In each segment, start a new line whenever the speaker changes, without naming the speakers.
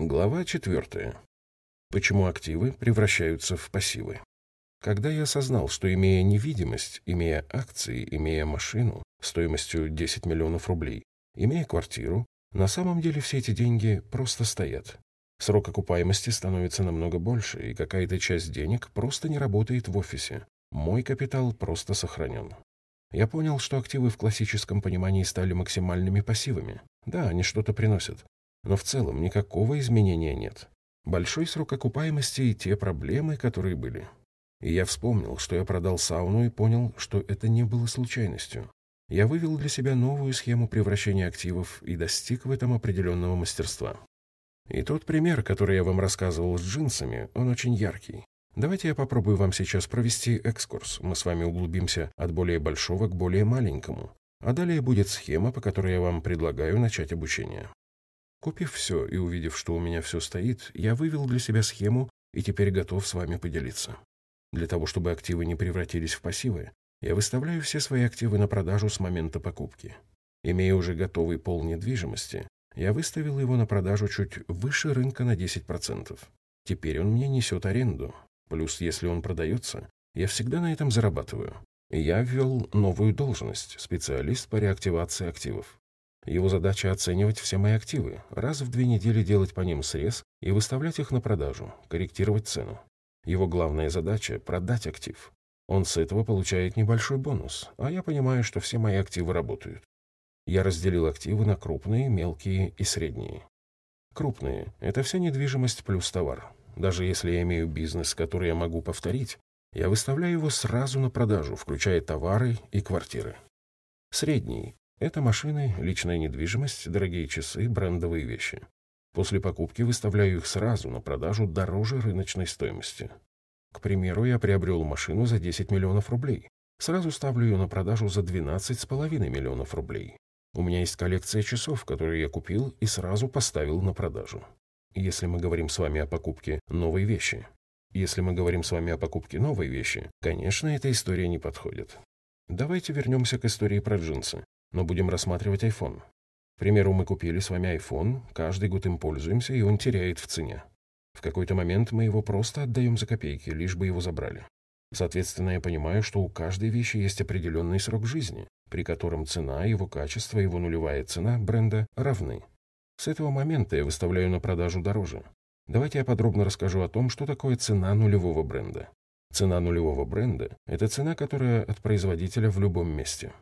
Глава четвертая. Почему активы превращаются в пассивы? Когда я осознал, что имея невидимость, имея акции, имея машину стоимостью 10 миллионов рублей, имея квартиру, на самом деле все эти деньги просто стоят. Срок окупаемости становится намного больше, и какая-то часть денег просто не работает в офисе. Мой капитал просто сохранен. Я понял, что активы в классическом понимании стали максимальными пассивами. Да, они что-то приносят. Но в целом никакого изменения нет. Большой срок окупаемости и те проблемы, которые были. И я вспомнил, что я продал сауну и понял, что это не было случайностью. Я вывел для себя новую схему превращения активов и достиг в этом определенного мастерства. И тот пример, который я вам рассказывал с джинсами, он очень яркий. Давайте я попробую вам сейчас провести экскурс. Мы с вами углубимся от более большого к более маленькому. А далее будет схема, по которой я вам предлагаю начать обучение. Купив все и увидев, что у меня все стоит, я вывел для себя схему и теперь готов с вами поделиться. Для того, чтобы активы не превратились в пассивы, я выставляю все свои активы на продажу с момента покупки. Имея уже готовый пол недвижимости, я выставил его на продажу чуть выше рынка на 10%. Теперь он мне несет аренду. Плюс, если он продается, я всегда на этом зарабатываю. Я ввел новую должность – специалист по реактивации активов. Его задача – оценивать все мои активы, раз в две недели делать по ним срез и выставлять их на продажу, корректировать цену. Его главная задача – продать актив. Он с этого получает небольшой бонус, а я понимаю, что все мои активы работают. Я разделил активы на крупные, мелкие и средние. Крупные – это вся недвижимость плюс товар. Даже если я имею бизнес, который я могу повторить, я выставляю его сразу на продажу, включая товары и квартиры. Средний – это машины, личная недвижимость, дорогие часы, брендовые вещи. После покупки выставляю их сразу на продажу дороже рыночной стоимости. К примеру, я приобрел машину за 10 миллионов рублей. Сразу ставлю ее на продажу за 12,5 миллионов рублей. У меня есть коллекция часов, которые я купил и сразу поставил на продажу. Если мы говорим с вами о покупке новой вещи. Если мы говорим с вами о покупке новой вещи, конечно, эта история не подходит. Давайте вернемся к истории про джинсы, но будем рассматривать iPhone. К примеру, мы купили с вами iPhone, каждый год им пользуемся, и он теряет в цене. В какой-то момент мы его просто отдаем за копейки, лишь бы его забрали. Соответственно, я понимаю, что у каждой вещи есть определенный срок жизни, при котором цена, его качество, его нулевая цена бренда равны. С этого момента я выставляю на продажу дороже. Давайте я подробно расскажу о том, что такое цена нулевого бренда. Цена нулевого бренда – это цена, которая от производителя в любом месте.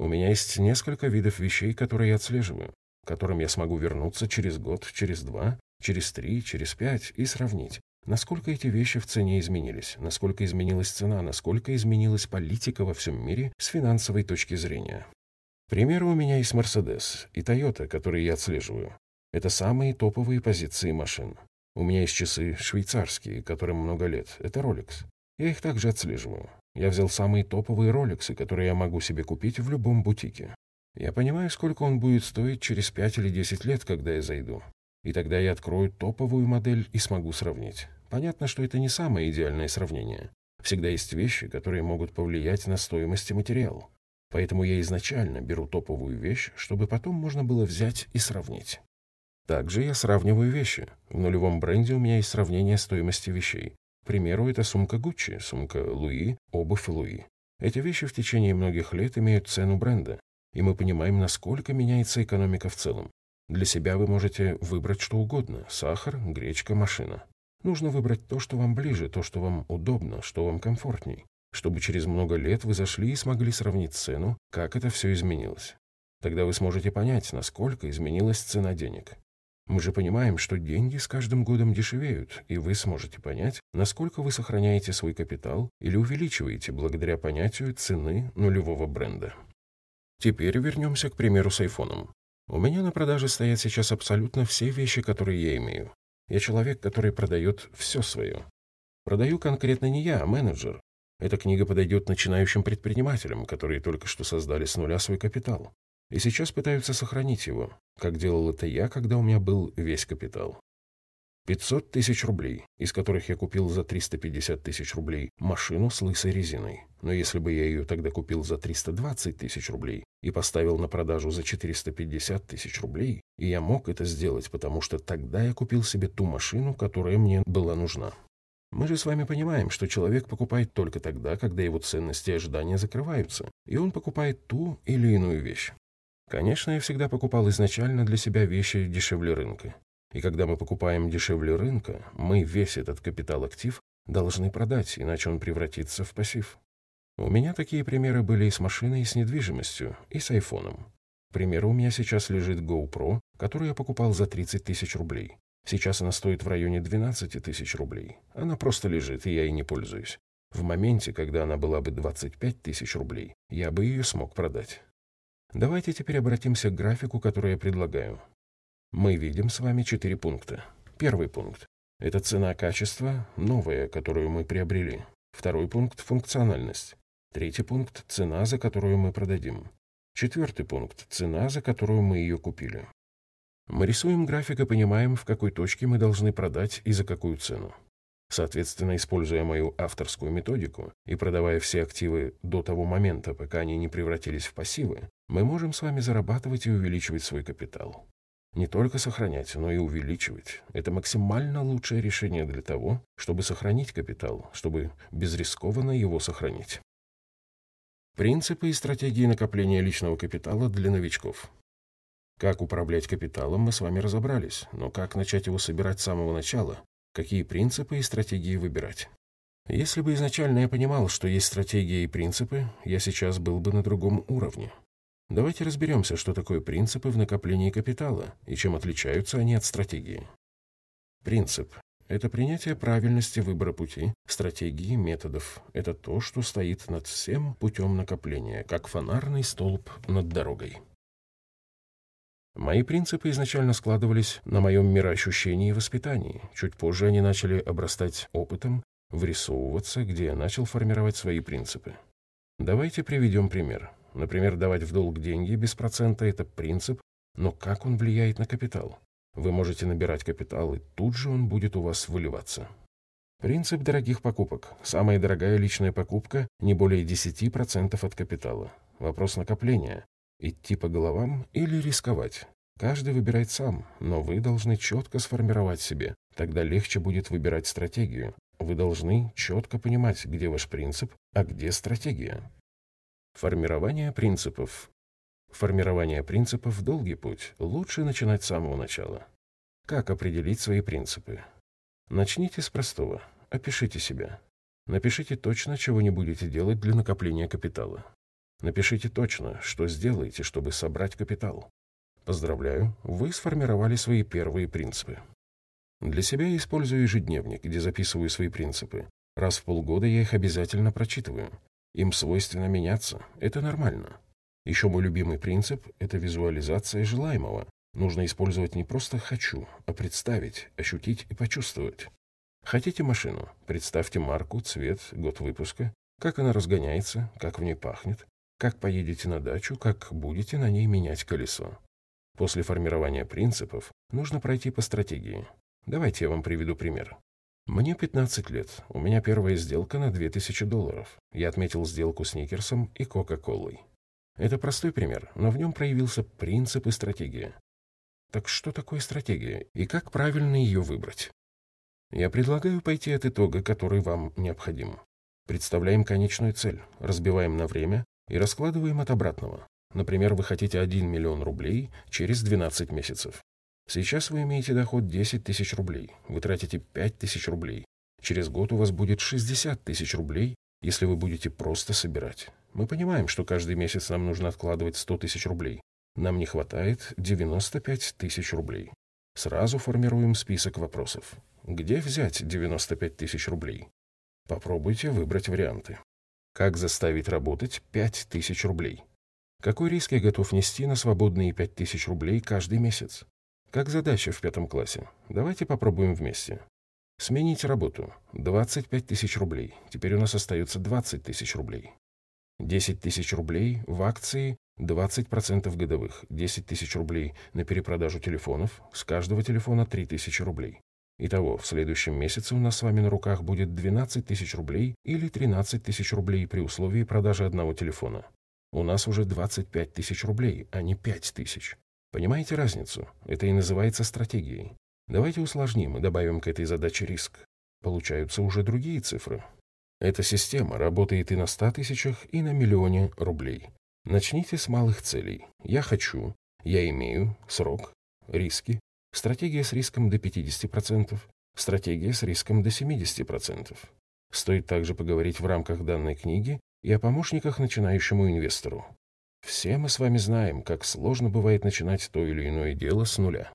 У меня есть несколько видов вещей, которые я отслеживаю, к которым я смогу вернуться через год, через два через три, через пять и сравнить, насколько эти вещи в цене изменились, насколько изменилась цена, насколько изменилась политика во всем мире с финансовой точки зрения. К примеру, у меня есть Mercedes и Toyota, которые я отслеживаю. Это самые топовые позиции машин. У меня есть часы швейцарские, которым много лет. Это Rolex. Я их также отслеживаю. Я взял самые топовые роликсы, которые я могу себе купить в любом бутике. Я понимаю, сколько он будет стоить через 5 или 10 лет, когда я зайду. И тогда я открою топовую модель и смогу сравнить. Понятно, что это не самое идеальное сравнение. Всегда есть вещи, которые могут повлиять на стоимость материала. Поэтому я изначально беру топовую вещь, чтобы потом можно было взять и сравнить. Также я сравниваю вещи. В нулевом бренде у меня есть сравнение стоимости вещей. Примеру, это сумка Гуччи, сумка Луи, обувь Луи. Эти вещи в течение многих лет имеют цену бренда, и мы понимаем, насколько меняется экономика в целом. Для себя вы можете выбрать что угодно – сахар, гречка, машина. Нужно выбрать то, что вам ближе, то, что вам удобно, что вам комфортней, чтобы через много лет вы зашли и смогли сравнить цену, как это все изменилось. Тогда вы сможете понять, насколько изменилась цена денег. Мы же понимаем, что деньги с каждым годом дешевеют, и вы сможете понять, насколько вы сохраняете свой капитал или увеличиваете благодаря понятию цены нулевого бренда. Теперь вернемся к примеру с айфоном. У меня на продаже стоят сейчас абсолютно все вещи, которые я имею. Я человек, который продает все свое. Продаю конкретно не я, а менеджер. Эта книга подойдет начинающим предпринимателям, которые только что создали с нуля свой капитал. И сейчас пытаются сохранить его, как делал это я, когда у меня был весь капитал. 500 тысяч рублей, из которых я купил за 350 тысяч рублей машину с лысой резиной. Но если бы я ее тогда купил за 320 тысяч рублей и поставил на продажу за 450 тысяч рублей, и я мог это сделать, потому что тогда я купил себе ту машину, которая мне была нужна. Мы же с вами понимаем, что человек покупает только тогда, когда его ценности и ожидания закрываются, и он покупает ту или иную вещь. Конечно, я всегда покупал изначально для себя вещи дешевле рынка. И когда мы покупаем дешевле рынка, мы весь этот капитал-актив должны продать, иначе он превратится в пассив. У меня такие примеры были и с машиной, и с недвижимостью, и с айфоном. К примеру, у меня сейчас лежит GoPro, которую я покупал за 30 тысяч рублей. Сейчас она стоит в районе 12 тысяч рублей. Она просто лежит, и я ей не пользуюсь. В моменте, когда она была бы 25 тысяч рублей, я бы ее смог продать. Давайте теперь обратимся к графику, который я предлагаю. Мы видим с вами четыре пункта. Первый пункт – это цена-качество, новая, которую мы приобрели. Второй пункт – функциональность. Третий пункт – цена, за которую мы продадим. Четвертый пункт – цена, за которую мы ее купили. Мы рисуем график и понимаем, в какой точке мы должны продать и за какую цену. Соответственно, используя мою авторскую методику и продавая все активы до того момента, пока они не превратились в пассивы, мы можем с вами зарабатывать и увеличивать свой капитал. Не только сохранять, но и увеличивать. Это максимально лучшее решение для того, чтобы сохранить капитал, чтобы безрискованно его сохранить. Принципы и стратегии накопления личного капитала для новичков. Как управлять капиталом, мы с вами разобрались, но как начать его собирать с самого начала? Какие принципы и стратегии выбирать? Если бы изначально я понимал, что есть стратегии и принципы, я сейчас был бы на другом уровне. Давайте разберемся, что такое принципы в накоплении капитала и чем отличаются они от стратегии. Принцип – это принятие правильности выбора пути, стратегии, методов. Это то, что стоит над всем путем накопления, как фонарный столб над дорогой. Мои принципы изначально складывались на моем мироощущении и воспитании. Чуть позже они начали обрастать опытом, вырисовываться, где я начал формировать свои принципы. Давайте приведем пример. Например, давать в долг деньги без процента – это принцип, но как он влияет на капитал? Вы можете набирать капитал, и тут же он будет у вас выливаться. Принцип дорогих покупок. Самая дорогая личная покупка – не более 10% от капитала. Вопрос накопления. Идти по головам или рисковать? Каждый выбирает сам, но вы должны четко сформировать себе. Тогда легче будет выбирать стратегию. Вы должны четко понимать, где ваш принцип, а где стратегия. Формирование принципов. Формирование принципов – долгий путь. Лучше начинать с самого начала. Как определить свои принципы? Начните с простого. Опишите себя. Напишите точно, чего не будете делать для накопления капитала. Напишите точно, что сделаете, чтобы собрать капитал. Поздравляю, вы сформировали свои первые принципы. Для себя я использую ежедневник, где записываю свои принципы. Раз в полгода я их обязательно прочитываю. Им свойственно меняться. Это нормально. Еще мой любимый принцип – это визуализация желаемого. Нужно использовать не просто «хочу», а представить, ощутить и почувствовать. Хотите машину? Представьте марку, цвет, год выпуска, как она разгоняется, как в ней пахнет, как поедете на дачу, как будете на ней менять колесо. После формирования принципов нужно пройти по стратегии. Давайте я вам приведу пример. Мне 15 лет. У меня первая сделка на 2000 долларов. Я отметил сделку с Никерсом и Кока-Колой. Это простой пример, но в нем проявился принцип и стратегия. Так что такое стратегия и как правильно ее выбрать? Я предлагаю пойти от итога, который вам необходим. Представляем конечную цель, разбиваем на время и раскладываем от обратного. Например, вы хотите 1 миллион рублей через 12 месяцев. Сейчас вы имеете доход 10 тысяч рублей, вы тратите 5 тысяч рублей. Через год у вас будет 60 тысяч рублей, если вы будете просто собирать. Мы понимаем, что каждый месяц нам нужно откладывать 100 тысяч рублей. Нам не хватает 95 тысяч рублей. Сразу формируем список вопросов. Где взять 95 тысяч рублей? Попробуйте выбрать варианты. Как заставить работать 5 тысяч рублей? Какой риск я готов нести на свободные 5 тысяч рублей каждый месяц? Как задача в пятом классе. Давайте попробуем вместе. Сменить работу. 25 тысяч рублей. Теперь у нас остается 20 тысяч рублей. 10 тысяч рублей в акции 20% годовых. 10 тысяч рублей на перепродажу телефонов. С каждого телефона 3 тысячи рублей. Итого, в следующем месяце у нас с вами на руках будет 12 тысяч рублей или 13 тысяч рублей при условии продажи одного телефона. У нас уже 25 тысяч рублей, а не 5 тысяч. Понимаете разницу? Это и называется стратегией. Давайте усложним и добавим к этой задаче риск. Получаются уже другие цифры. Эта система работает и на 100 тысячах, и на миллионе рублей. Начните с малых целей. Я хочу, я имею, срок, риски, стратегия с риском до 50%, стратегия с риском до 70%. Стоит также поговорить в рамках данной книги и о помощниках начинающему инвестору. Все мы с вами знаем, как сложно бывает начинать то или иное дело с нуля.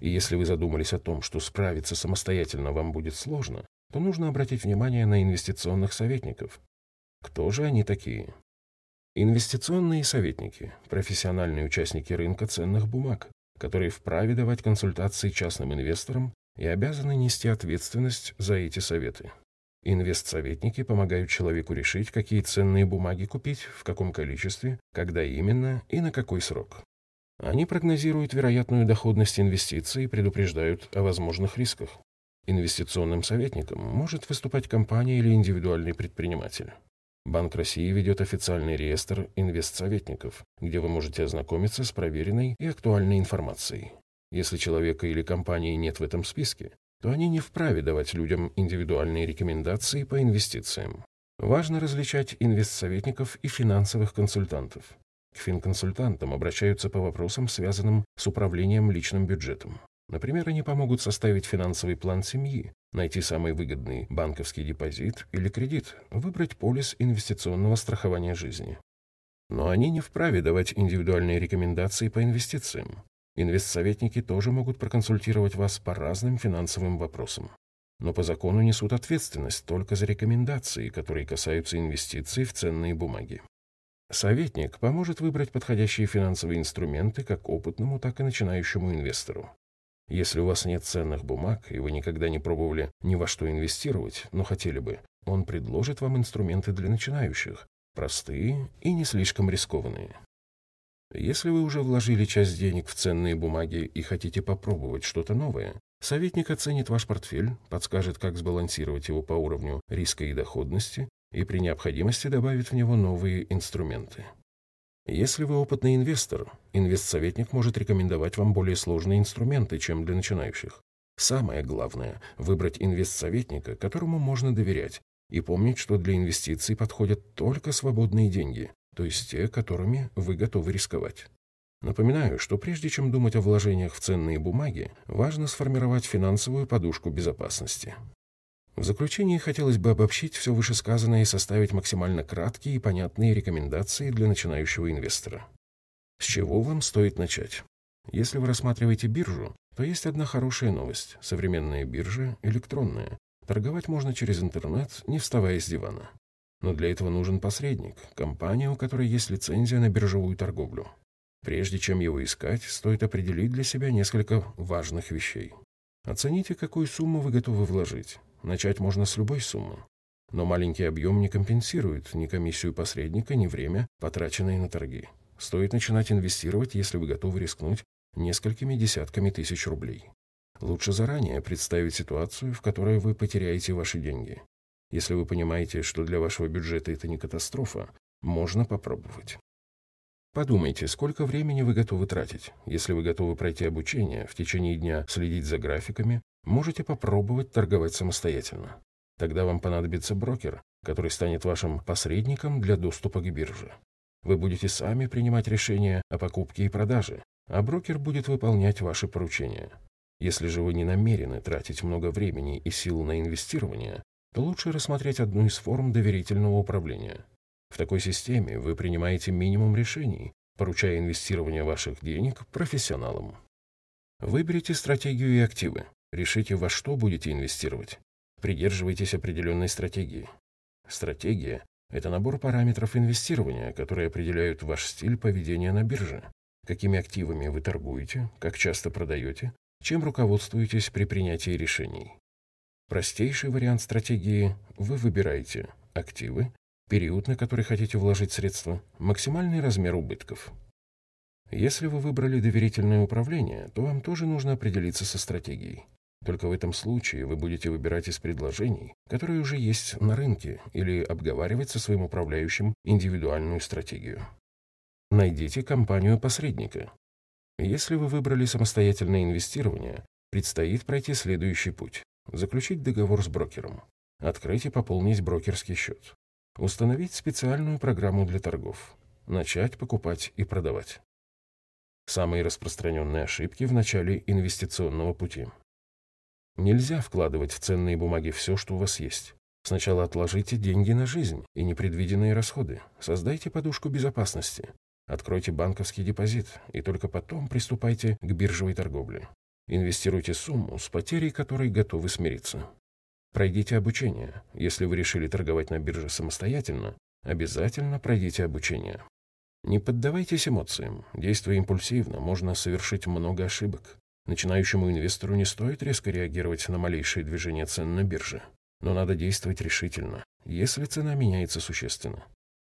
И если вы задумались о том, что справиться самостоятельно вам будет сложно, то нужно обратить внимание на инвестиционных советников. Кто же они такие? Инвестиционные советники – профессиональные участники рынка ценных бумаг, которые вправе давать консультации частным инвесторам и обязаны нести ответственность за эти советы. Инвестсоветники помогают человеку решить, какие ценные бумаги купить, в каком количестве, когда именно и на какой срок. Они прогнозируют вероятную доходность инвестиций и предупреждают о возможных рисках. Инвестиционным советником может выступать компания или индивидуальный предприниматель. Банк России ведет официальный реестр инвестсоветников, где вы можете ознакомиться с проверенной и актуальной информацией. Если человека или компании нет в этом списке, то они не вправе давать людям индивидуальные рекомендации по инвестициям. Важно различать инвестсоветников и финансовых консультантов. К финконсультантам обращаются по вопросам, связанным с управлением личным бюджетом. Например, они помогут составить финансовый план семьи, найти самый выгодный банковский депозит или кредит, выбрать полис инвестиционного страхования жизни. Но они не вправе давать индивидуальные рекомендации по инвестициям. Инвестсоветники тоже могут проконсультировать вас по разным финансовым вопросам. Но по закону несут ответственность только за рекомендации, которые касаются инвестиций в ценные бумаги. Советник поможет выбрать подходящие финансовые инструменты как опытному, так и начинающему инвестору. Если у вас нет ценных бумаг, и вы никогда не пробовали ни во что инвестировать, но хотели бы, он предложит вам инструменты для начинающих, простые и не слишком рискованные. Если вы уже вложили часть денег в ценные бумаги и хотите попробовать что-то новое, советник оценит ваш портфель, подскажет, как сбалансировать его по уровню риска и доходности и при необходимости добавит в него новые инструменты. Если вы опытный инвестор, инвестсоветник может рекомендовать вам более сложные инструменты, чем для начинающих. Самое главное – выбрать инвестсоветника, которому можно доверять, и помнить, что для инвестиций подходят только свободные деньги, то есть те, которыми вы готовы рисковать. Напоминаю, что прежде чем думать о вложениях в ценные бумаги, важно сформировать финансовую подушку безопасности. В заключение хотелось бы обобщить все вышесказанное и составить максимально краткие и понятные рекомендации для начинающего инвестора. С чего вам стоит начать? Если вы рассматриваете биржу, то есть одна хорошая новость. Современная биржа электронная. Торговать можно через интернет, не вставая с дивана. Но для этого нужен посредник, компания, у которой есть лицензия на биржевую торговлю. Прежде чем его искать, стоит определить для себя несколько важных вещей. Оцените, какую сумму вы готовы вложить. Начать можно с любой суммы. Но маленький объем не компенсирует ни комиссию посредника, ни время, потраченное на торги. Стоит начинать инвестировать, если вы готовы рискнуть несколькими десятками тысяч рублей. Лучше заранее представить ситуацию, в которой вы потеряете ваши деньги. Если вы понимаете, что для вашего бюджета это не катастрофа, можно попробовать. Подумайте, сколько времени вы готовы тратить. Если вы готовы пройти обучение, в течение дня следить за графиками, можете попробовать торговать самостоятельно. Тогда вам понадобится брокер, который станет вашим посредником для доступа к бирже. Вы будете сами принимать решения о покупке и продаже, а брокер будет выполнять ваши поручения. Если же вы не намерены тратить много времени и сил на инвестирование, то лучше рассмотреть одну из форм доверительного управления. В такой системе вы принимаете минимум решений, поручая инвестирование ваших денег профессионалам. Выберите стратегию и активы. Решите, во что будете инвестировать. Придерживайтесь определенной стратегии. Стратегия – это набор параметров инвестирования, которые определяют ваш стиль поведения на бирже. Какими активами вы торгуете, как часто продаете, чем руководствуетесь при принятии решений. Простейший вариант стратегии – вы выбираете активы, период, на который хотите вложить средства, максимальный размер убытков. Если вы выбрали доверительное управление, то вам тоже нужно определиться со стратегией. Только в этом случае вы будете выбирать из предложений, которые уже есть на рынке, или обговаривать со своим управляющим индивидуальную стратегию. Найдите компанию-посредника. Если вы выбрали самостоятельное инвестирование, предстоит пройти следующий путь. Заключить договор с брокером. Открыть и пополнить брокерский счет. Установить специальную программу для торгов. Начать покупать и продавать. Самые распространенные ошибки в начале инвестиционного пути. Нельзя вкладывать в ценные бумаги все, что у вас есть. Сначала отложите деньги на жизнь и непредвиденные расходы. Создайте подушку безопасности. Откройте банковский депозит и только потом приступайте к биржевой торговле. Инвестируйте сумму, с потерей которой готовы смириться. Пройдите обучение. Если вы решили торговать на бирже самостоятельно, обязательно пройдите обучение. Не поддавайтесь эмоциям. Действуя импульсивно, можно совершить много ошибок. Начинающему инвестору не стоит резко реагировать на малейшие движения цен на бирже. Но надо действовать решительно, если цена меняется существенно.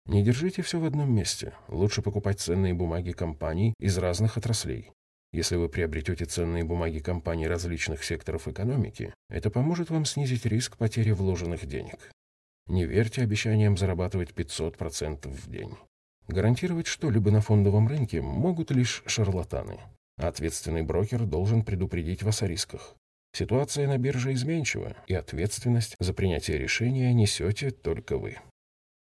Не держите все в одном месте. Лучше покупать ценные бумаги компаний из разных отраслей. Если вы приобретете ценные бумаги компаний различных секторов экономики, это поможет вам снизить риск потери вложенных денег. Не верьте обещаниям зарабатывать 500% в день. Гарантировать что-либо на фондовом рынке могут лишь шарлатаны. Ответственный брокер должен предупредить вас о рисках. Ситуация на бирже изменчива, и ответственность за принятие решения несете только вы.